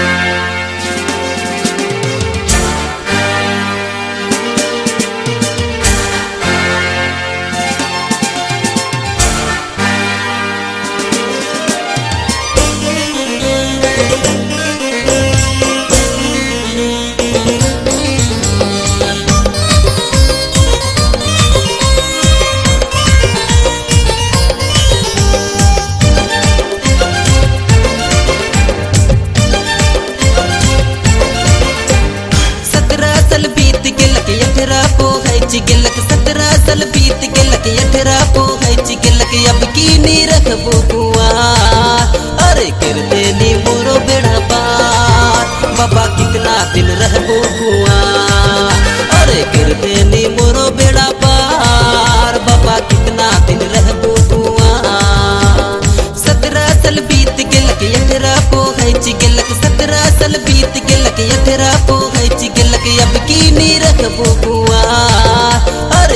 सत्रह साल बीत अठारह को है। गेलक अब की नी रखबो कुआर अरे कर देनी मोरो बेड़ा पार। बाबा कितना दिन रहबो कुआर अरे कर देनी मोरो बेड़ा पार। बाबा कितना दिन रहबो कुआर सत्रह साल बीत अठारह को है। गेलक सत्रह साल बीत अठारह को है। गेलक अब की नी रखबो कुआर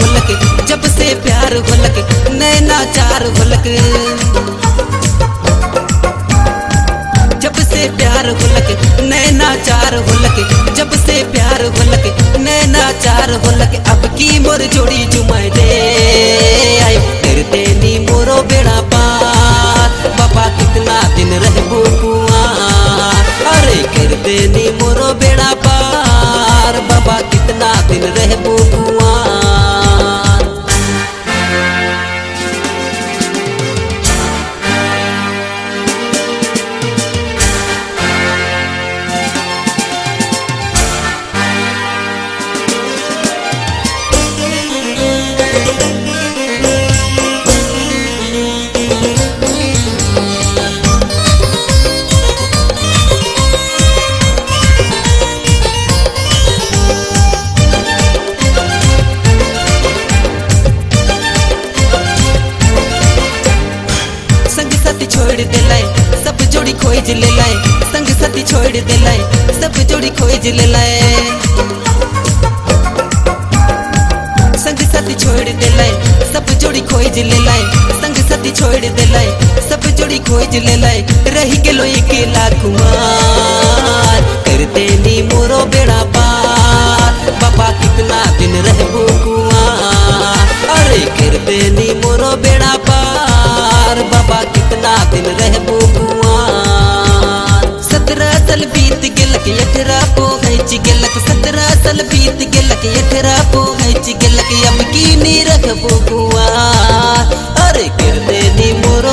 होलक जब से प्यार होलक नैना चार होलक जब से प्यार होलक नैना चार होलक जब से प्यार होलक नैना चार होलक अब की मोर जोड़ी जुमाई दे। देनी मोरो बेड़ा पार, बाबा कितना दिन रहबो खोज ले लाए, संग साथी छोड़ दिलाए सब जोड़ी खोज ले लाए। संग साथी छोड़ दिलाए सब जोड़ी खोज ले लाए, संग साथी छोड़ दिलाए सब जोड़ी खोज ले लाए, रही गेलो अकेला कुमार कर देनी मोरो बेड़ा पार बाबा कितना दिन रहबो कुआर अरे कर देनी मोरो बेड़ा है गेलक सत्रह साल बीत गेलक अठरा है गेलक अब की नी रखबो गुआ अरे कर देनी मोरो